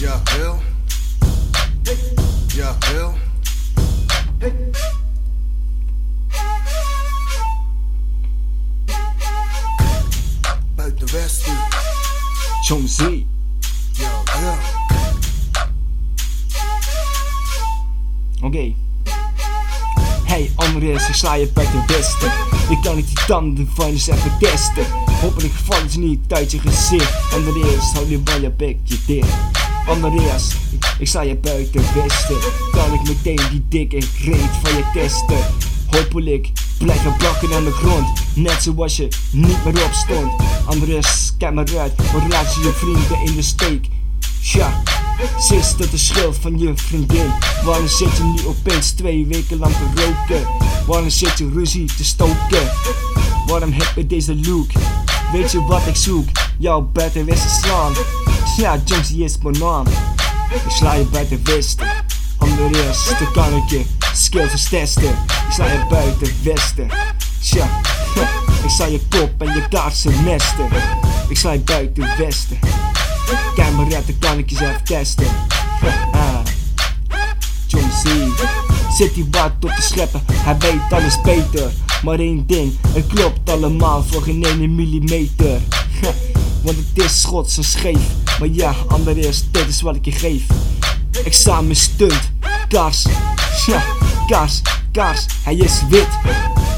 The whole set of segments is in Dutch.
Ja, heel. Ja, heel. Buiten Westen. Jong Z. Ja, heel. Oké. Hey Andres, ik sla je buiten westen. Ik kan niet die tanden van eens even testen. Hopelijk valt ze niet uit je gezicht. Andreas, hou je van je bekje dicht. Andreas, ik, sla je buiten westen. Kan ik meteen die dikke reet van je testen. Hopelijk blijf je plakken aan de grond. Net zoals je niet meer op stond. Andreas, kijk maar uit, want laat je je vrienden in de steek. Tja, Sis, dat de schuld van je vriendin. Waarom zit je nu opeens twee weken lang te roken? Waarom zit je ruzie te stoken? Waarom heb je deze look? Weet je wat ik zoek? Jouw buiten westen slaan. Ja, Jonesy is mijn naam. Ik sla je buiten westen. Andreas, kan ik je skills testen. Ik sla je buiten westen. Tja, ik sla je kop en je kaarsen nesten. Ik sla je buiten westen. Kijk dan kan ik je even testen. C. Zit hij wat op te scheppen, hij weet alles beter. Maar één ding, het klopt allemaal voor geen ene millimeter. Want het is schots en scheef. Maar ja, Andreas, dit is wat ik je geef. Examen stunt, kaars. Ja, kaars, kaars, hij is wit.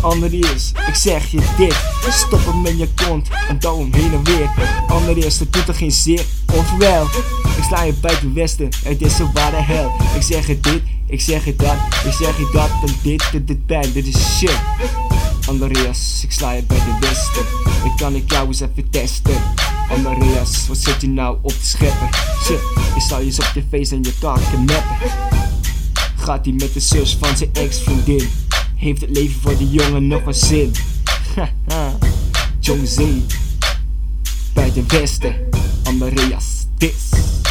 Andreas, ik zeg je dit. Stop hem in je kont en douw hem heen en weer. Andreas, dat doet er geen zeer, of wel? Ik sla je buiten westen, het is zo waar de hel. Ik zeg je dit, ik zeg je dat, ik zeg je dat en dit, dit, dit, pijn, dit is shit. Andreas, ik sla je buiten westen. Ik kan ik jou eens even testen. Je nou op te scheppen? Shit, ik zal je op je face en je kaken meppen. Gaat hij met de zus van zijn ex-vriendin? Heeft het leven voor die jongen nog een zin? Haha, Jong Z, buiten westen, Andreas, this.